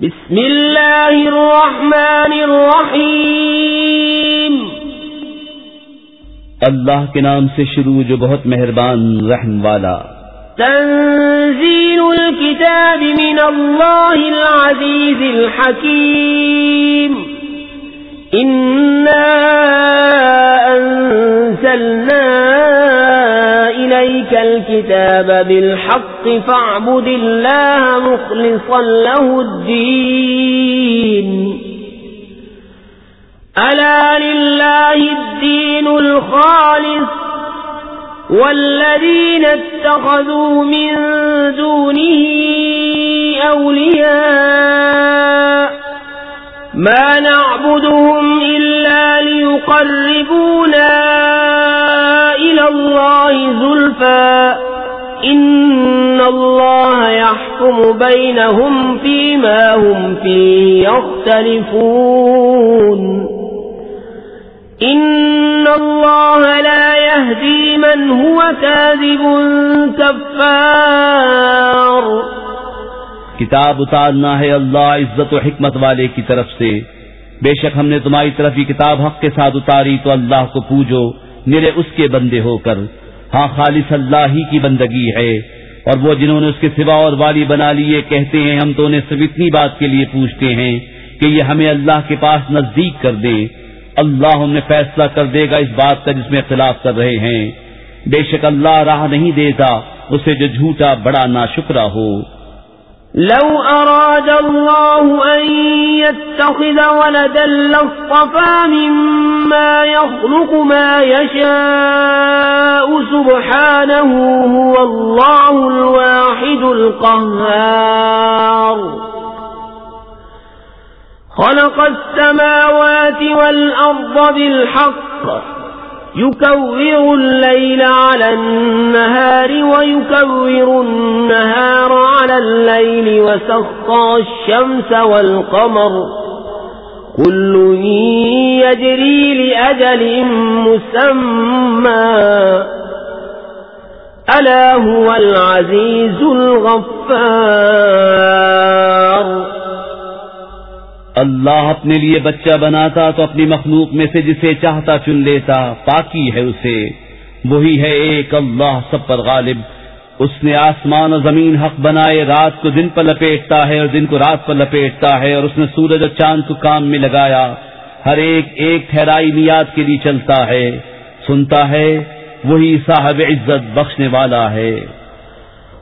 بسم اللہ الرحمن الرحیم۔ اللہ کے نام سے شروع جو بہت مہربان رحم والا۔ تنزیل الكتاب من اللہ العزیز الحکیم۔ إنا أنزلنا إليك الكتاب بالحق فاعبد الله مخلصا له الدين ألا لله الدين الخالص والذين اتخذوا من دونه أولياء ما نعلم نعبدهم إلا ليقربونا إلى الله زلفا. إن الله يحكم بينهم فيما هم فيه يختلفون. إن الله لا يهدي من هو كاذب كفار. کتاب اتارنا ہے اللہ عزت و حکمت والے کی طرف سے۔ بے شک ہم نے تمہاری طرف یہ کتاب حق کے ساتھ اتاری تو اللہ کو پوجو، میرے اس کے بندے ہو کر۔ ہاں خالص اللہ ہی کی بندگی ہے۔ اور وہ جنہوں نے اس کے سوا اور والی بنا لیے کہتے ہیں، ہم تو انہیں صرف اتنی بات کے لیے پوچھتے ہیں کہ یہ ہمیں اللہ کے پاس نزدیک کر دے۔ اللہ ہم نے فیصلہ کر دے گا اس بات کا جس میں اختلاف کر رہے ہیں۔ بے شک اللہ راہ نہیں دیتا، اسے جو جھوٹا بڑا نا شکرا ہو۔ لو أراد الله أن يتخذ ولدا لاصطفى مما يخلق ما يشاء سبحانه هو الله الواحد القهار. خلق السماوات والأرض بالحق. يكور الليل على النهار ويكور النهار على الليل وسخى الشمس والقمر. كل يجري لأجل مسمى. ألا هو العزيز الغفار. اللہ اپنے لیے بچہ بناتا تو اپنی مخلوق میں سے جسے چاہتا چن لیتا، پاکی ہے اسے۔ وہی ہے ایک اللہ سب پر غالب۔ اس نے آسمان اور زمین حق بنائے، رات کو دن پر لپیٹتا ہے اور دن کو رات پر لپیٹتا ہے اور اس نے سورج اور چاند کو کام میں لگایا۔ ہر ایک ایک ٹھہرائی نیاد کے لیے چلتا ہے۔ سنتا ہے، وہی صاحب عزت بخشنے والا ہے۔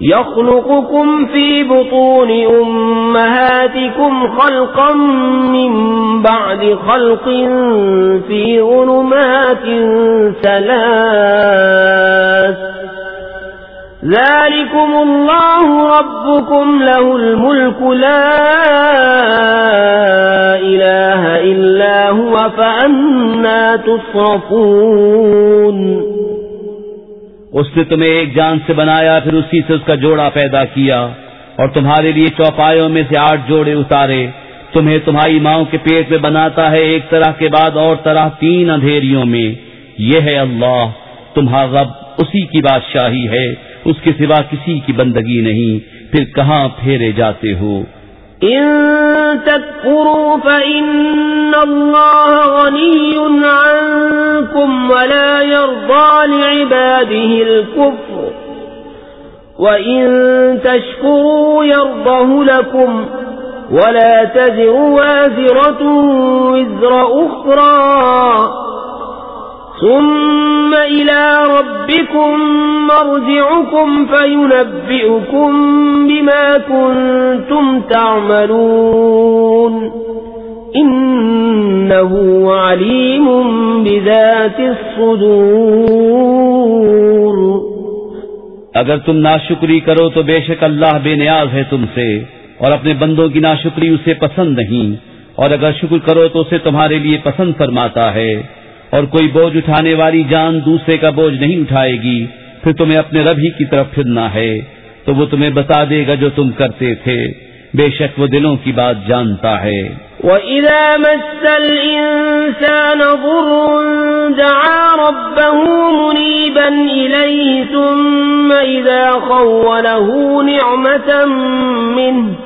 يخلقكم في بطون أمهاتكم خلقا من بعد خلق في ظلمات ثلاث. ذلكم الله ربكم له الملك لا إله إلا هو فأنا تصرفون. اس نے تمہیں ایک جان سے بنایا، پھر اسی سے اس کا جوڑا پیدا کیا اور تمہارے لیے چوپایوں میں سے آٹھ جوڑے اتارے۔ تمہیں تمہاری ماؤں کے پیٹ میں بناتا ہے ایک طرح کے بعد اور طرح تین اندھیریوں میں۔ یہ ہے اللہ، تمہارا رب اسی کی بادشاہی ہے، اس کے سوا کسی کی بندگی نہیں۔ پھر کہاں پھیرے جاتے ہو؟ إن تكفروا فإن الله غني عنكم ولا يرضى لعباده الكفر. وإن تشكروا يرضه لكم ولا تزر وازرة وزر أخرى. ثم إلى ربكم مرجعكم فينبئكم بما كنتم تعملون. إنه عليم بذات الصدور. اگر تم ناشکری کرو تو بے شک اللہ بے نیاز ہے تم سے اور اپنے بندوں کی ناشکری اسے پسند نہیں اور اگر شکر کرو تو اسے تمہارے لیے پسند فرماتا ہے۔ اور کوئی بوجھ اٹھانے والی جان دوسرے کا بوجھ نہیں اٹھائے گی، پھر تمہیں اپنے رب ہی کی طرف پھرنا ہے۔ تو وہ تمہیں بتا دے گا جو تم کرتے تھے۔ بے شک وہ دلوں کی بات جانتا ہے۔ وَإِذَا مَسَّ الْإِنسَانَ ضُرٌّ دَعَا رَبَّهُ مُنِيبًا إِلَيْهِ ثُمَّ إِذَا خَوَّلَهُ نِعْمَةً مِّنْهُ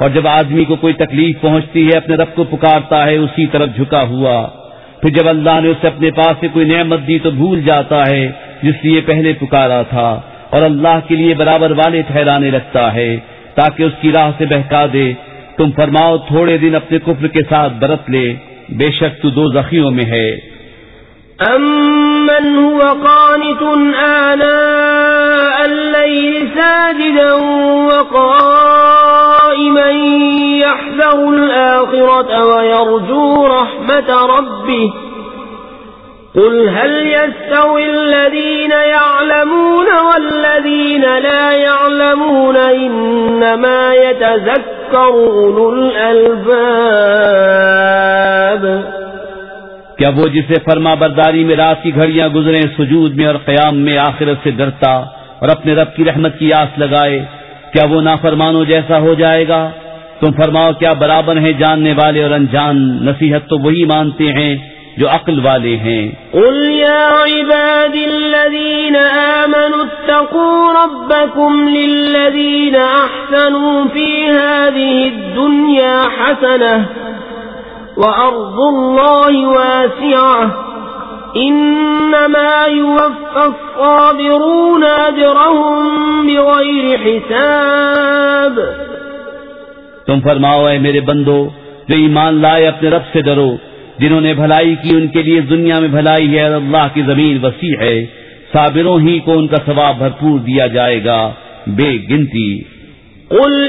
اور جب آدمی کو کوئی تکلیف پہنچتی ہے، اپنے رب کو پکارتا ہے، اسی طرف جھکا ہوا۔ پھر جب اللہ نے اسے اپنے پاس سے کوئی نعمت دی تو بھول جاتا ہے، جس لیے پہلے پکارا تھا۔ اور اللہ کے لیے برابر والے ٹھہرانے لگتا ہے، تاکہ اس کی راہ سے بہکا دے۔ تم فرماؤ، تھوڑے دن اپنے کفر کے ساتھ برت لے۔ بے شک تو دو زخیوں میں ہے۔ أَمَّنْ هُوَ قَانِتٌ آنَاءَ اللَّيْلِ سَاجِدًا وَقَائِمًا يَحْذَرُ الْآخِرَةَ وَيَرْجُو رَحْمَةَ رَبِّهِ. قُلْ هَلْ يَسْتَوِي الَّذِينَ يَعْلَمُونَ وَالَّذِينَ لَا يَعْلَمُونَ إِنَّمَا يَتَذَكَّرُ أُولُو الْأَلْبَابِ. کیا وہ جسے فرما برداری میں رات کی گھڑیاں گزرے سجود میں اور قیام میں آخرت سے ڈرتا اور اپنے رب کی رحمت کی آس لگائے کیا وہ نافرمانو جیسا ہو جائے گا؟ تم فرماؤ کیا برابر ہیں جاننے والے اور انجان؟ نصیحت تو وہی مانتے ہیں جو عقل والے ہیں۔ قل يا عباد الذين آمنوا اتقوا ربكم للذين أحسنوا في هذه الدنيا حسنة وأرض الله واسعة إنما يوفى الصابرون أجرهم بغير حساب. تم فرماؤ اے میرے بندو جو ایمان لائے اپنے رب سے ڈرو جنہوں نے بھلائی کی ان کے لیے دنیا میں بھلائی ہے اور اللہ کی زمین وسیع ہے صابروں ہی کو ان کا ثواب بھرپور دیا جائے گا بے گنتی۔ قل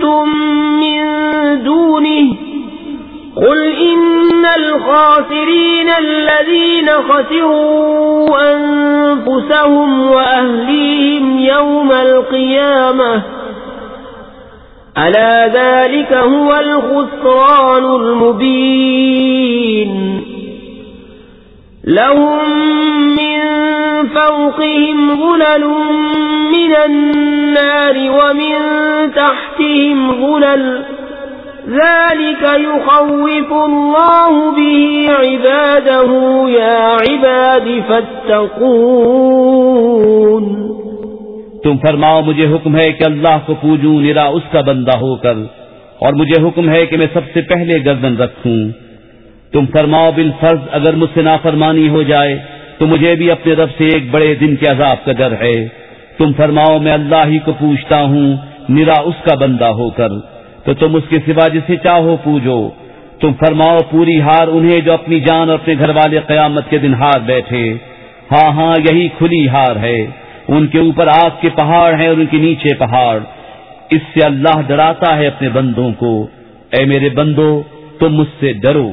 شئتم من دونه قل إن الخاسرين الذين خسروا أنفسهم وأهليهم يوم القيامة ألا ذلك هو الخسران المبين لهم من فوقهم غلل من النار ومن تحتهم غلل. ذلك يخوف الله به عباده. يا عباد فاتقون. تم فرماؤ، مجھے حکم ہے کہ اللہ کو پوجوں، نرا اس کا بندہ ہو کر، اور مجھے حکم ہے کہ میں سب سے پہلے گردن رکھوں۔ تم فرماؤ، بالفرض اگر مجھ سے نافرمانی ہو جائے، تو مجھے بھی اپنے رب سے ایک بڑے دن کے عذاب کا ڈر ہے۔ تم فرماؤ میں اللہ ہی کو پوچھتا ہوں نرا اس کا بندہ ہو کر۔ تو تم اس کے سوا جسے چاہو پوجو۔ تم فرماؤ پوری ہار انہیں جو اپنی جان اور اپنے گھر والے قیامت کے دن ہار بیٹھے۔ ہاں ہاں یہی کھلی ہار ہے۔ ان کے اوپر آگ کے پہاڑ ہیں اور ان کے نیچے پہاڑ۔ اس سے اللہ ڈراتا ہے اپنے بندوں کو۔ اے میرے بندو، تم مجھ سے ڈرو۔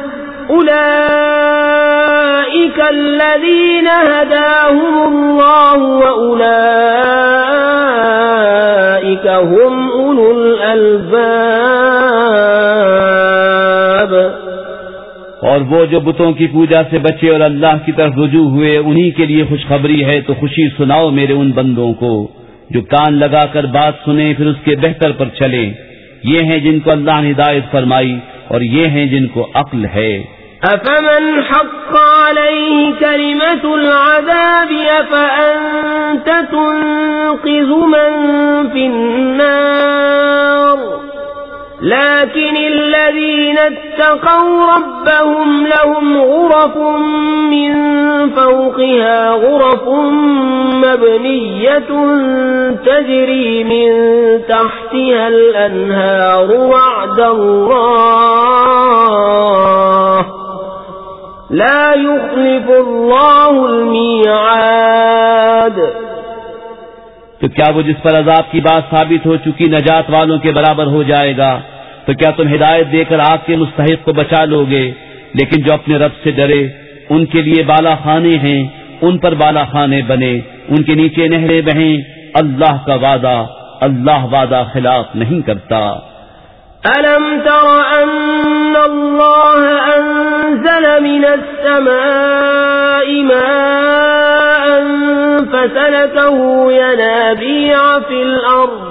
أولئك الذين هداهم الله وأولئك هم أولو الألباب. اور وہ جو بتوں کی پوجا سے بچے اور اللہ کی طرف رجوع ہوئے، انہی کے لیے خوشخبری ہے، تو خوشی سناؤ میرے ان بندوں کو، جو کان لگا کر بات سنیں، پھر اس کے بہتر پر چلیں۔ یہ ہیں جن کو اللہ نے ہدایت فرمائی۔ اور یہ ہیں جن کو عقل ہے۔ افمن حق علیہ کلمت العذاب افأنت تنقذ من فی النار لكن الذين اتقوا ربهم لهم غرف من فوقها غرف مبنية تجري من تحتها الأنهار وعد الله لا يخلف الله الميعاد. تو کیا وہ جس پر عذاب کی بات ثابت ہو چکی نجات والوں کے برابر ہو جائے گا؟ تو کیا تم ہدایت دے کر آگ کے مستحق کو بچا لو گے؟ لیکن جو اپنے رب سے ڈرے، ان کے لیے بالا خانے ہیں، ان پر بالا خانے بنے، ان کے نیچے نہریں بہیں۔ اللہ کا وعدہ، اللہ وعدہ خلاف نہیں کرتا۔ ألم تر أن الله أنزل من السماء ماء فسلكه ينابيع في الأرض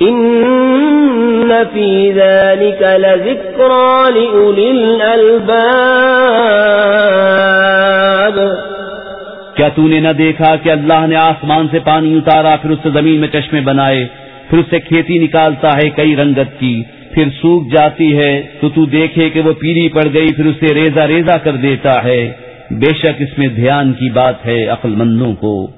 ان فی ذلك لذکرى لأولی الالباب کیا تو نے نہ دیکھا کہ اللہ نے آسمان سے پانی اتارا، پھر اس سے زمین میں چشمے بنائے، پھر اس سے کھیتی نکالتا ہے کئی رنگت کی، پھر سوکھ جاتی ہے، تو تو دیکھے کہ وہ پیلی پڑ گئی، پھر اسے ریزا ریزا کر دیتا ہے۔ بے شک اس میں دھیان کی بات ہے عقل مندوں کو۔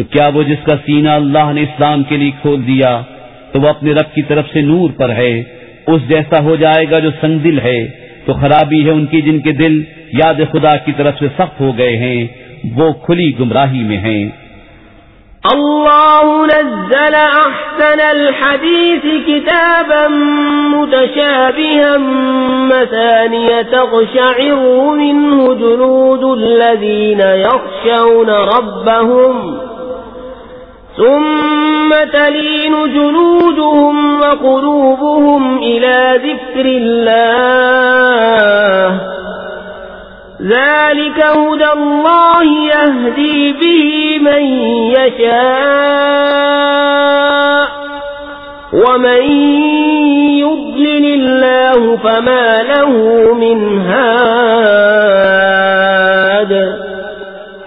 تو کیا وہ جس کا سینہ اللہ نے اسلام کے لیے کھول دیا، تو وہ اپنے رب کی طرف سے نور پر ہے، اس جیسا ہو جائے گا جو سنگ دل ہے۔ تو خرابی ہے ان کی جن کے دل یاد خدا کی طرف سے سخت ہو گئے ہیں، وہ کھلی گمراہی میں ہیں۔ الله نزل أحسن الحديث كتابا متشابها مثانية تغشعر منه جلود الذين يخشون ربهم ثم تلين جلودهم وقلوبهم إلى ذكر الله ذلك هدى الله يهدي به من يشاء ومن يضلل الله فما له من هاد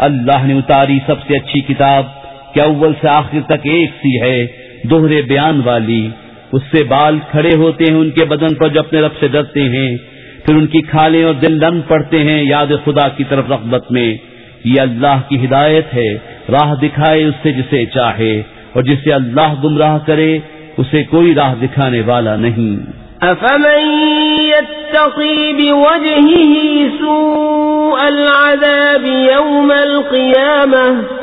اللہ نے اتاری سب سے اچھی کتاب کہ اول سے آخر تک ایک سی ہے، دوہرے بیان والی۔ اس سے بال کھڑے ہوتے ہیں، ان کے بدن پر جو اپنے رب سے ڈرتے ہیں۔ پھر ان کی کھالیں اور دل لن پڑتے ہیں، یاد خدا کی طرف رغبت میں۔ یہ اللہ کی ہدایت ہے، راہ دکھائے اس سے جسے چاہے۔ اور جسے اللہ گمراہ کرے، اسے کوئی راہ دکھانے والا نہیں۔ افمن يتقي بوجهه سوء العذاب يوم القيامة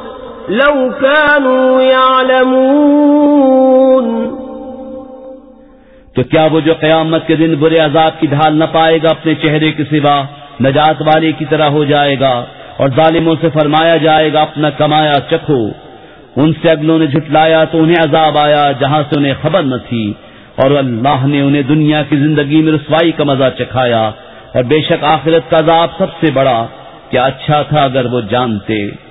لو كانوا يعلمون. تو کیا وہ جو قیامت کے دن برے عذاب کی ڈھال نہ پائے گا اپنے چہرے کے سوا، نجات والے کی طرح ہو جائے گا اور ظالموں سے فرمایا جائے گا، اپنا کمایا چکھو۔ ان سے اگلوں نے جھٹلایا تو انہیں عذاب آیا جہاں سے انہیں خبر نہ تھی۔ اور اللہ نے انہیں دنیا کی زندگی میں رسوائی کا مزہ چکھایا۔ اور بے شک آخرت کا عذاب سب سے بڑا، کیا اچھا تھا اگر وہ جانتے۔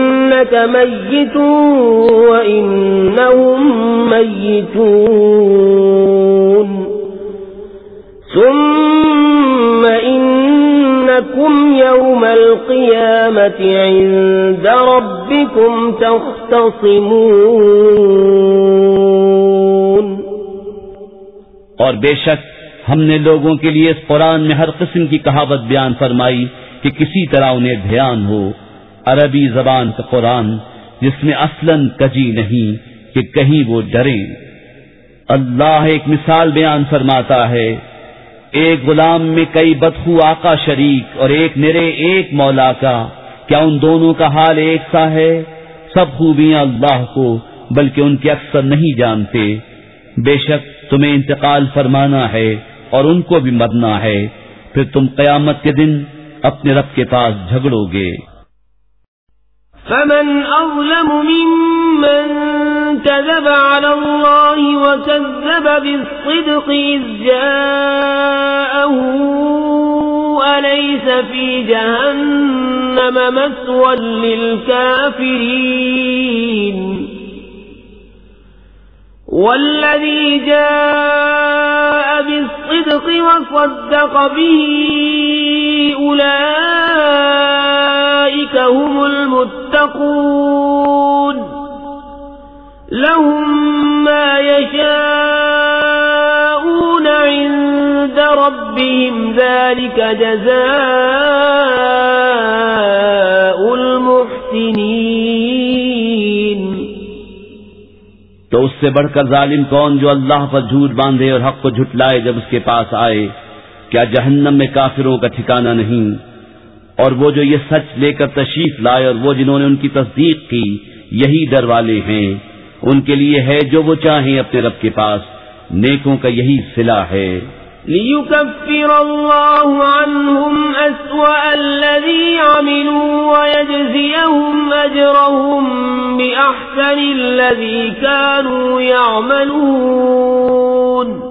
إنك ميت وإنهم ميتون. ثم إنكم يوم القيامة عند ربكم تختصمون. اور بے شک ہم نے لوگوں کے لیے اس قرآن میں ہر قسم کی کہاوت بیان فرمائی کہ کسی طرح انہیں دھیان ہو عربی زبان کا قرآن، جس میں اصلاً کجی نہیں کہ کہیں وہ ڈرے۔ اللہ ایک مثال بیان فرماتا ہے، ایک غلام میں کئی بدخو آقا شریک اور ایک نرے ایک مولا کا، کیا ان دونوں کا حال ایک سا ہے؟ سب خوبیاں اللہ کو، بلکہ ان کے اکثر نہیں جانتے۔ بے شک تمہیں انتقال فرمانا ہے اور ان کو بھی مرنا ہے، پھر تم قیامت کے دن اپنے رب کے پاس جھگڑو گے۔ فمن أظلم ممن كذب على الله وكذب بالصدق إذ جاءه أليس في جهنم مسوى للكافرين والذي جاء بالصدق وصدق به أولئك هم المتقين المتقون لهم ما يشاءون عند ربهم، ذلك جزاء المحسنين. تو اس سے بڑھ کر ظالم کون جو اللہ پر جھوٹ باندھے اور حق کو جھٹلائے جب اس کے پاس آئے؟ کیا جہنم میں کافروں کا ٹھکانہ نہیں؟ اور وہ جو یہ سچ لے کر تشریف لائے اور وہ جنہوں نے ان کی تصدیق کی، یہی ڈر والے ہیں۔ ان کے لیے ہے جو وہ چاہیں اپنے رب کے پاس۔ نیکوں کا یہی صلح ہے۔ ليكفر الله عنهم أسوأ الذي عملوا ويجزيهم أجرهم بأحسن الذي كانوا يعملون۔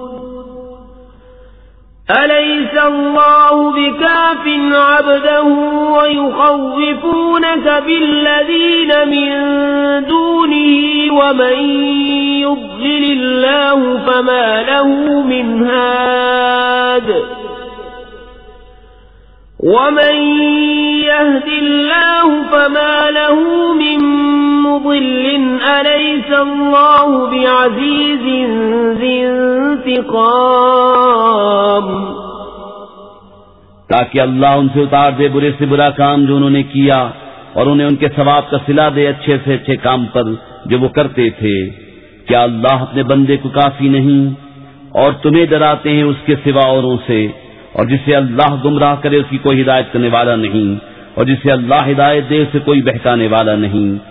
أليس الله بكاف عبده ويخوفونك بالذين من دونه ومن يضلل الله فما له من هاد ومن يهد الله فما له من مضل أليس الله بعزيز ذي انتقام تاکہ اللہ ان سے اتار دے برے سے برا کام جو انہوں نے کیا اور انہیں ان کے ثواب کا سلا دے اچھے سے اچھے کام پر جو وہ کرتے تھے۔ کیا اللہ اپنے بندے کو کافی نہیں؟ اور تمہیں ڈراتے ہیں اس کے سوا اوروں سے۔ اور جسے اللہ گمراہ کرے اس کی کوئی ہدایت کرنے والا نہیں۔ اور جسے اللہ ہدایت دے اسے کوئی بہکانے والا نہیں۔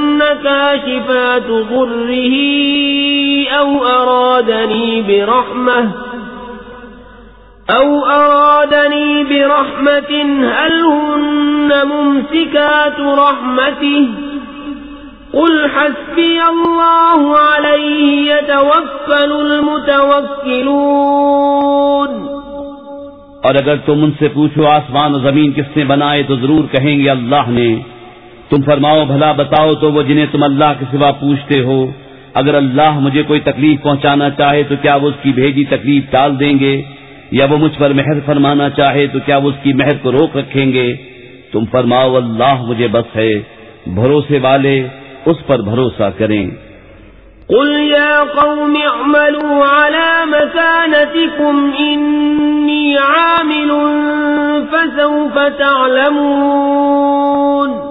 كَاشِفَاتُ ضُرِّهِ أَوْ أَرَادَنِي بِرَحْمَةٍ أَوْ أَرَادَنِي بِرَحْمَةٍ هَلْ هُنَّ مُمْسِكَاتُ رَحْمَتِهِ قل حسبي الله عليه يتوكل المتوكلون اور اگر تم ان سے پوچھو آسمان و زمین کس نے بنائے تو ضرور کہیں گے اللہ نے تم فرماؤ، بھلا بتاؤ تو وہ جنہیں تم اللہ کے سوا پوچھتے ہو۔ اگر اللہ مجھے کوئی تکلیف پہنچانا چاہے تو کیا وہ اس کی بھیجی تکلیف ٹال دیں گے؟ یا وہ مجھ پر مہر فرمانا چاہے تو کیا وہ اس کی مہر کو روک رکھیں گے؟ تم فرماؤ، اللہ مجھے بس ہے۔ بھروسے والے اس پر بھروسہ کریں۔ قل يا قوم اعملوا على مكانتكم إني عامل فسوف تعلمون۔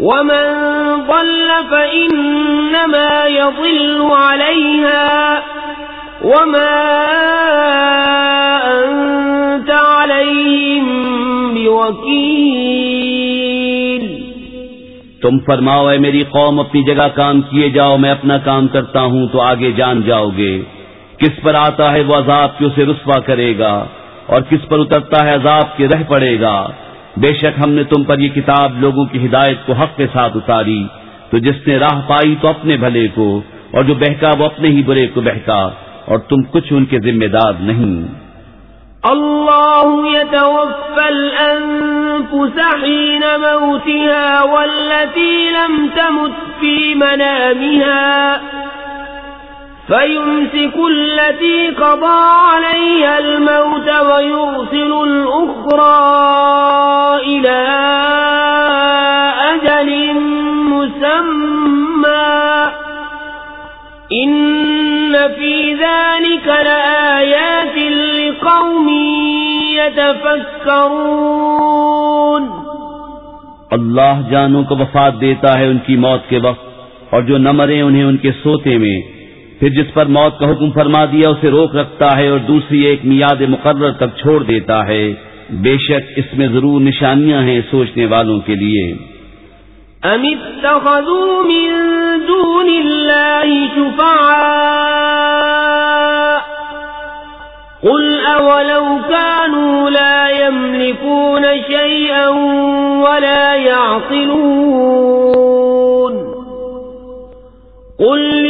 ومن ضل فإنما يضل عليها وما أنت عليهم بوكيل تم فرماؤ، اے میری قوم، اپنی جگہ کام کیے جاؤ، میں اپنا کام کرتا ہوں تو آگے جان جاؤ گے۔ کس پر آتا ہے وہ عذاب کی اسے رسوا کرے گا، اور کس پر اترتا ہے عذاب کے رہ پڑے گا۔ بے شک ہم نے تم پر یہ کتاب لوگوں کی ہدایت کو حق کے ساتھ اتاری، تو جس نے راہ پائی تو اپنے بھلے کو، اور جو بہکا وہ اپنے ہی برے کو بہکا، اور تم کچھ ان کے ذمہ دار نہیں۔ الله يتوفى الأنفس حين موتها والتي لم تمت في منامها۔ فيمسك التي قضى عليها الموت ويرسل الأخرى إلى أجل مسمى إن في ذلك لآيات لقوم يتفكرون اللہ جانوں کو وفات دیتا ہے ان کی موت کے وقت اور جو نہ مرے انہیں ان کے سوتے میں پھر جس پر موت کا حکم فرما دیا، اسے روک رکھتا ہے اور دوسری ایک میاد مقرر تک چھوڑ دیتا ہے۔ بے شک اس میں ضرور نشانیاں ہیں سوچنے والوں کے لیے۔ ام اتخذوا من دون الله شفعاء قل اولو كانوا لا يملكون شيئا ولا يعقلون قل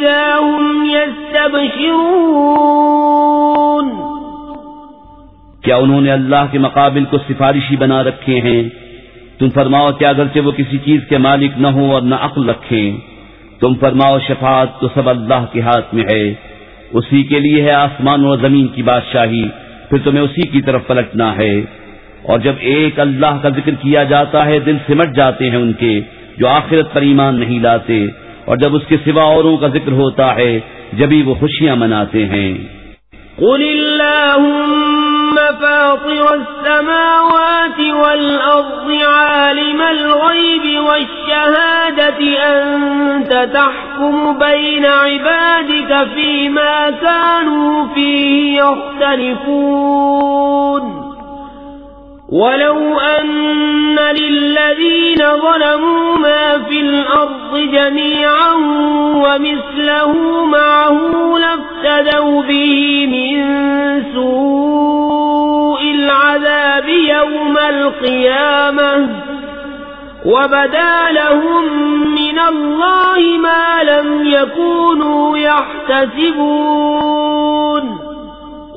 إِذَا هُمْ يَسْتَبْشِرُونَ کیا انہوں نے اللہ کے مقابل کو سفارشی بنا رکھے ہیں؟ تم فرماؤ کہ اگرچہ وہ کسی چیز کے مالک نہ ہوں اور نہ عقل رکھیں، تم فرماؤ شفاعت تو سب اللہ کے ہاتھ میں ہے۔ اسی کے لیے ہے آسمان و زمین کی بادشاہی، پھر تمہیں اسی کی طرف پلٹنا ہے۔ اور جب ایک اللہ کا ذکر کیا جاتا ہے، دل سمٹ جاتے ہیں ان کے، جو آخرت پر ایمان نہیں لاتے۔ اور جب اس کے سوا اوروں کا ذکر ہوتا ہے، جبھی وہ خوشیاں مناتے ہیں۔ قل اللهم فاطر السماوات والأرض عالم الغيب والشهادة، أنت تحكم بين عبادك فيما كانوا فيه يختلفون ولو أن للذين ظلموا ما في الأرض جميعا ومثله معه لافتدوا به من سوء العذاب يوم القيامة وبدا لهم من الله ما لم يكونوا يحتسبون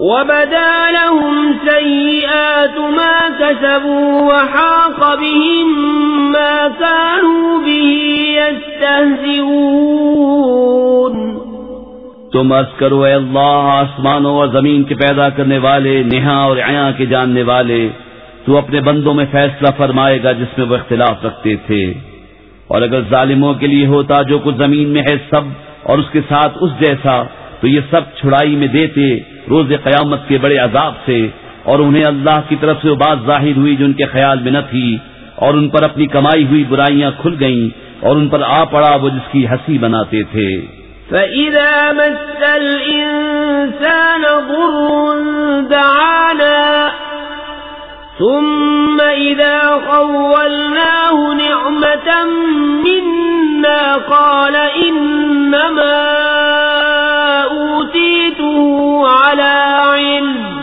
وبدا لهم سيئات ما كسبوا وحاق بهم ما كانوا به يستهزئون تم عرض کرو اے اللہ، آسمانوں اور زمین کے پیدا کرنے والے نہا اور عیاں کے جاننے والے، تو اپنے بندوں میں فیصلہ فرمائے گا جس میں وہ اختلاف رکھتے تھے۔ اور اگر ظالموں کے لیے ہوتا جو کچھ زمین میں ہے سب اور اس کے ساتھ اس جیسا تو یہ سب چھڑائی میں دیتے روز قیامت کے بڑے عذاب سے، اور انہیں اللہ کی طرف سے وہ بات ظاہر ہوئی جو ان کے خیال میں نہ تھی، اور ان پر اپنی کمائی ہوئی برائیاں کھل گئیں، اور ان پر آ پڑا وہ جس کی ہنسی بناتے تھے۔ فَإِذَا مَسَّ الْإِنسَانَ ضُرٌّ دَعَانَا، ثُمَّ إِذَا خَوَّلْنَاهُ نِعْمَةً مِنَّا قَالَ إِنَّمَا على علم،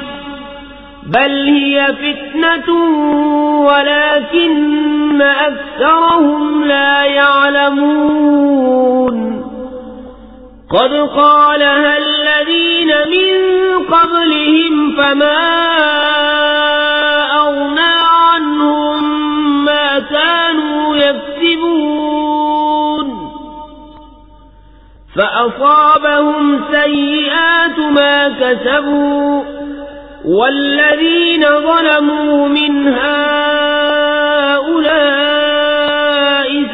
بل هي فتنة ولكن أكثرهم لا يعلمون. قد قالها الذين من قبلهم فما فأصابهم سيئات ما كسبوا والذين ظلموا من هؤلاء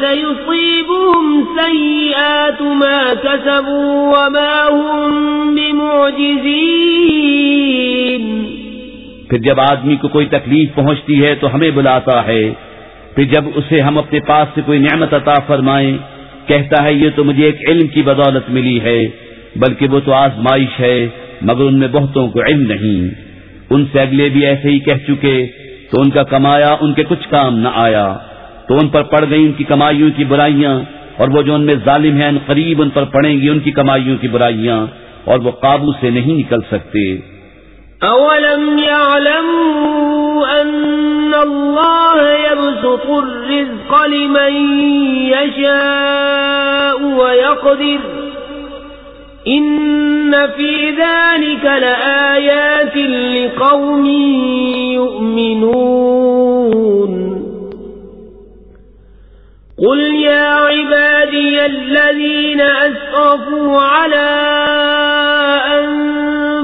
سيصيبهم سيئات ما كسبوا وما هم بمعجزين پھر جب آدمی کو کوئی تکلیف پہنچتی ہے تو ہمیں بلاتا ہے، پھر جب اسے ہم اپنے پاس سے کوئی نعمت عطا فرمائیں کہتا ہے یہ تو مجھے ایک علم کی بدولت ملی ہے، بلکہ وہ تو آزمائش ہے، مگر ان میں بہتوں کو علم نہیں۔ ان سے اگلے بھی ایسے ہی کہہ چکے، تو ان کا کمایا ان کے کچھ کام نہ آیا۔ تو ان پر پڑ گئی ان کی کمائیوں کی برائیاں، اور وہ جو ان میں ظالم ہیں، ان قریب ان پر پڑیں گی ان کی کمائیوں کی برائیاں، اور وہ قابو سے نہیں نکل سکتے۔ أولم يعلموا أن يبسط الرزق لمن يشاء ويقدر إن في ذلك لآيات لقوم يؤمنون قل يا عبادي الذين أسرفوا على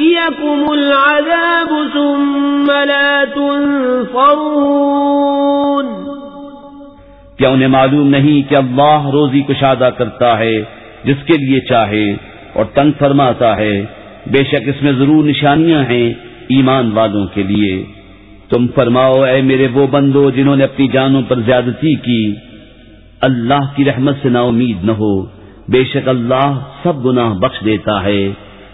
يأتيكم العذاب ثم لا تنصرون کیا انہیں معلوم نہیں کہ اللہ روزی کشادہ کرتا ہے، جس کے لیے چاہے اور تنگ فرماتا ہے۔ بے شک اس میں ضرور نشانیاں ہیں ایمان والوں کے لیے۔ تم فرماؤ، اے میرے وہ بندو جنہوں نے اپنی جانوں پر زیادتی کی۔ اللہ کی رحمت سے نا امید نہ ہو۔ بے شک اللہ سب گناہ بخش دیتا ہے۔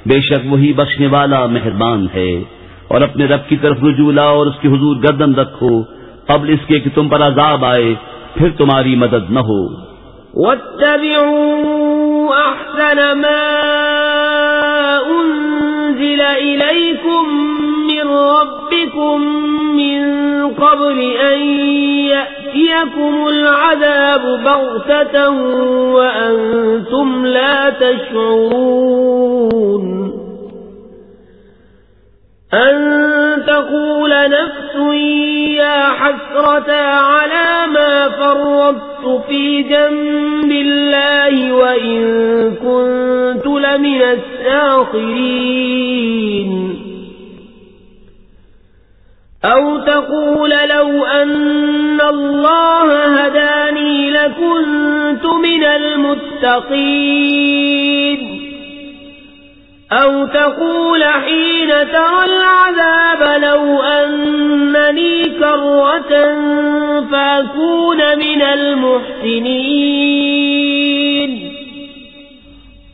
بے شک وہی بخشنے والا مہربان ہے اور اپنے رب کی طرف رجوع لاؤ اور اس کی حضور گردن رکھو۔ قبل اس کے کہ تم پر عذاب آئے، پھر تمہاری مدد نہ ہو۔ واتبعوا أحسن ما أنزل إليكم من ربكم من قبل أن يأتيكم العذاب بغتة وأنتم لا تشعرون أن تقول نفس يا حسرة على ما فرطت في جنب الله وإن كنت لمن الساخرين أو تقول لو أن الله هداني لكنت من المتقين أو تقول حين ترى العذاب لو أنني كرة فأكون من المحسنين۔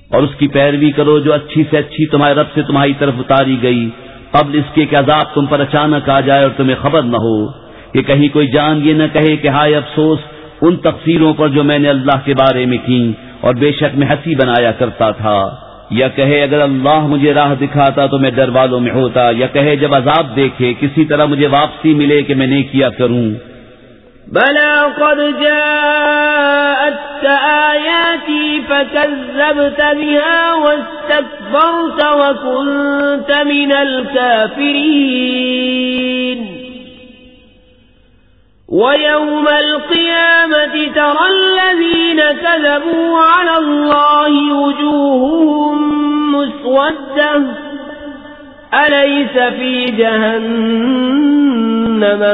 اور اس کی پیروی کرو جو اچھی سے اچھی تمہارے رب سے تمہاری طرف اتاری گئی۔ قبل اس کے کہ عذاب تم پر اچانک آ جائے اور تمہیں خبر نہ ہو۔ کہ کہیں کوئی جان یہ نہ کہے کہ ہائے افسوس، ان تفصیلوں پر جو میں نے اللہ کے بارے میں کی اور بے شک میں ہنسی بنایا کرتا تھا۔ یا کہے اگر اللہ مجھے راہ دکھاتا تو میں ڈر والوں میں ہوتا، یا کہے جب عذاب دیکھے کسی طرح مجھے واپسی ملے کہ میں نے کیا کروں۔ بلى قد جاءتك آياتي فكذبت بها واستكبرت وكنت من الكافرين ويوم القيامة ترى الذين كذبوا على الله وجوههم مسودة أليس في جهنم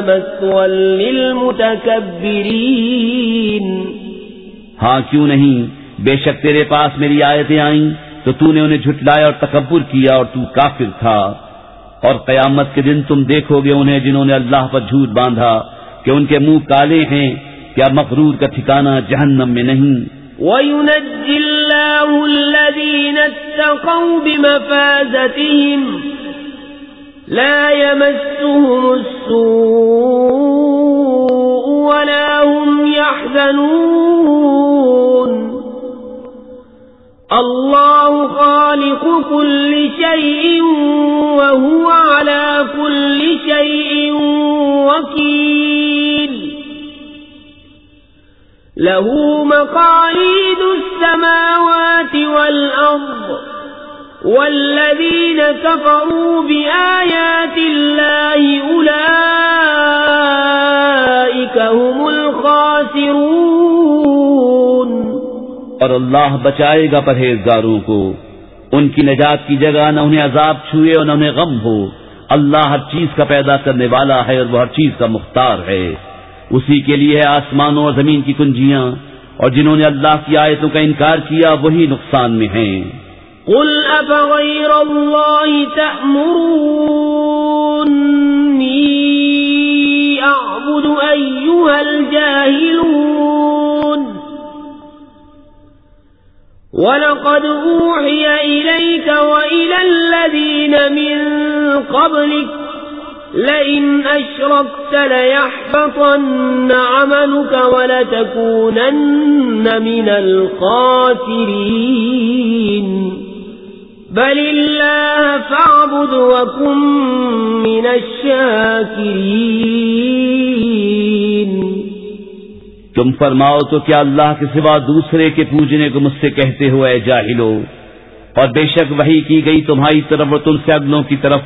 مثوى للمتكبرين ہاں کیوں نہیں؟ بے شک تیرے پاس میری آیتیں آئیں تو تو نے انہیں جھٹلایا اور تکبر کیا اور تو کافر تھا اور قیامت کے دن تم دیکھو گے انہیں جنہوں نے اللہ پر جھوٹ باندھا کہ ان کے منہ کالے ہیں کیا مغرور کا ٹھکانہ جہنم میں نہیں۔ وَيُنَجِّ اللَّهُ الَّذِينَ اتَّقَوْا بِمَفَازَتِهِمْ لا يمسهم السوء ولا هم يحزنون۔ الله خالق كل شيء وهو على كل شيء وكيل۔ له مقاليد السماوات والأرض والذين كفروا بآيات الله أولئك هم الخاسرون. اور اللہ بچائے گا پرہیزگاروں کو، ان کی نجات کی جگہ نہ انہیں عذاب چھوئے اور نہ انہیں غم ہو۔ اللہ ہر چیز کا پیدا کرنے والا ہے اور وہ ہر چیز کا مختار ہے۔ اسی کے لیے ہے آسمانوں اور زمین کی کنجیاں اور جنہوں نے اللہ کی آیتوں کا انکار کیا وہی نقصان میں ہیں۔ قل أفغير الله تأمروني أعبد أيها الجاهلون ولقد أوحي إليك وإلى الذين من قبلك لئن أشركت ليحبطن عملك ولتكونن من الخاسرين. بل الله فاعبد وكن من الشاكرين. تم فرماؤ تو کیا اللہ کے سوا دوسرے کے پوجنے کو مجھ سے کہتے ہو اے جاہلو؟ اور بے شک وہی کی گئی تمہاری طرف اور تم سے اگلوں کی طرف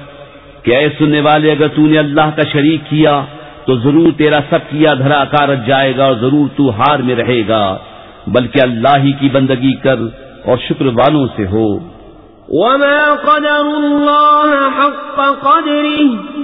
کہ اے سننے والے، اگر تو نے اللہ کا شریک کیا، تو ضرور تیرا سب کیا دھرا کارت جائے گا اور ضرور تو ہار میں رہے گا۔ بلکہ اللہ ہی کی بندگی کر اور شکر والوں سے ہو۔ وما قدر اللہ حق قدره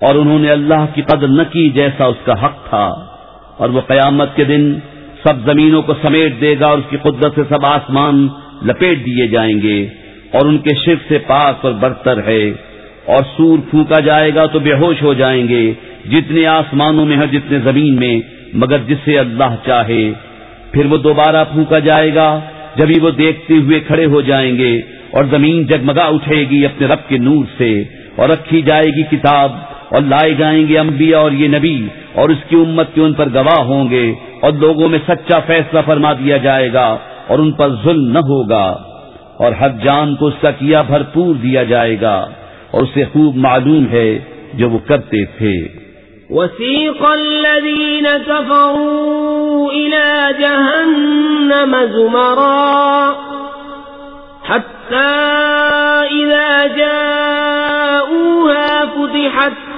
اور انہوں نے اللہ کی قدر نہ کی جیسا اس کا حق تھا۔ اور وہ قیامت کے دن سب زمینوں کو سمیٹ دے گا اور اس کی قدرت سے سب آسمان لپیٹ دیے جائیں گے اور ان کے شرک سے پاک اور برتر ہے۔ اور سور پھونکا جائے گا تو بے ہوش ہو جائیں گے جتنے آسمانوں میں ہے جتنے زمین میں، مگر جسے اللہ چاہے۔ پھر وہ دوبارہ پھونکا جائے گا جبھی وہ دیکھتے ہوئے کھڑے ہو جائیں گے اور زمین جگمگا اٹھے گی اپنے رب کے نور سے اور رکھی جائے گی کتاب اور لائے جائیں گے انبیاء اور یہ نبی اور اس کی امت کے ان پر گواہ ہوں گے اور لوگوں میں سچا فیصلہ فرما دیا جائے گا اور ان پر ظلم نہ ہوگا اور ہر جان کو اس کا کیا بھرپور دیا جائے گا اور اسے خوب معلوم ہے جو وہ کرتے تھے۔ وسيق الذين كفروا إلى جهنم زمرا حتى إذا جاءوها فتحت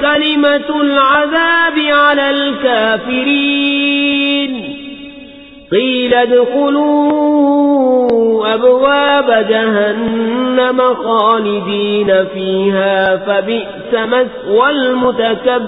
كلمة العذاب على الكافرين قيل ادخلوا أبواب جهنم خالدين فيها فبئس مسوى المتكبرين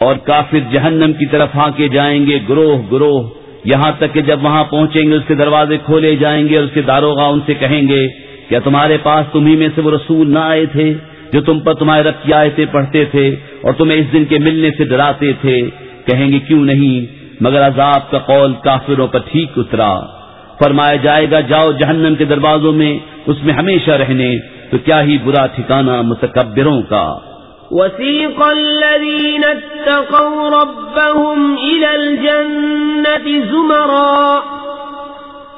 اور کافر جہنم کی طرف ہاں کے جائیں گے گروہ گروہ، یہاں تک کہ جب وہاں پہنچیں گے، اس کے دروازے کھولے جائیں گے اور اس کے داروغ ان سے کہیں گے کیا تمہارے پاس تمہیں میں سے وہ رسول نہ آئے تھے جو تم پر تمہارے رب کی آیتیں پڑھتے تھے اور تمہیں اس دن کے ملنے سے ڈراتے تھے؟ کہیں گے کیوں نہیں؟ مگر عذاب کا قول کافروں پر ٹھیک اترا۔ فرمایا جائے گا، جاؤ جہنم کے دروازوں میں، اس میں ہمیشہ رہنے، تو کیا ہی برا ٹھکانہ متکبروں کا؟ وسيق الذين اتقوا ربهم إلى الجنة زمرا۔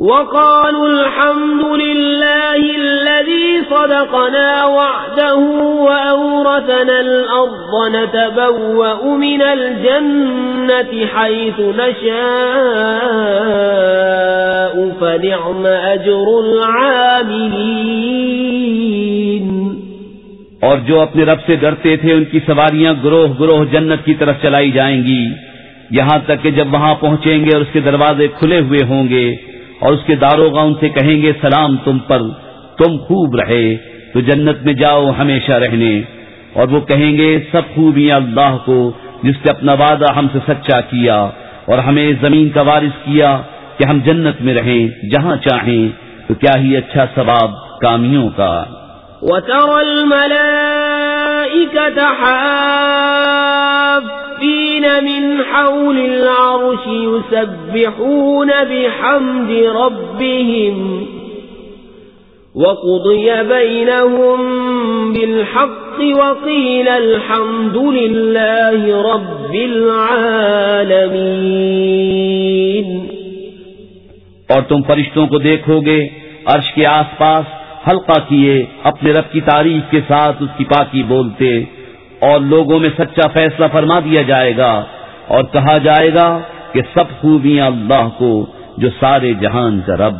وقالوا الحمد لله الذي صدقنا وعده وأورثنا الأرض نتبوأ من الجنة حيث نشاء، فنعم أجر العاملين. اور جو اپنے رب سے ڈرتے تھے، ان کی سواریاں گروہ گروہ جنت کی طرف چلائی جائیں گی۔ یہاں تک کہ جب وہاں پہنچیں گے اور اس کے دروازے کھلے ہوئے ہوں گے اور اس کے داروغ ان سے کہیں گے، سلام تم پر، تم خوب رہے، تو جنت میں جاؤ ہمیشہ رہنے۔ اور وہ کہیں گے، سب خوبیاں اللہ کو، جس نے اپنا وعدہ ہم سے سچا کیا، اور ہمیں زمین کا وارث کیا کہ ہم جنت میں رہیں، جہاں چاہیں، تو کیا ہی اچھا ثواب کامیوں کا۔ وترى الملائكة من حول العرش يسبحون بحمد ربهم وقضي بينهم بالحق وقيل الحمد لله رب العالمين۔ اور تم فرشتوں کو دیکھو گے، عرش کے آس پاس حلقہ کیے، اپنے رب کی تعریف کے ساتھ اس کی پاکی بولتے۔ اور لوگوں میں سچا فیصلہ فرما دیا جائے گا اور کہا جائے گا کہ سب خوبیاں اللہ کو جو سارے جہان کا رب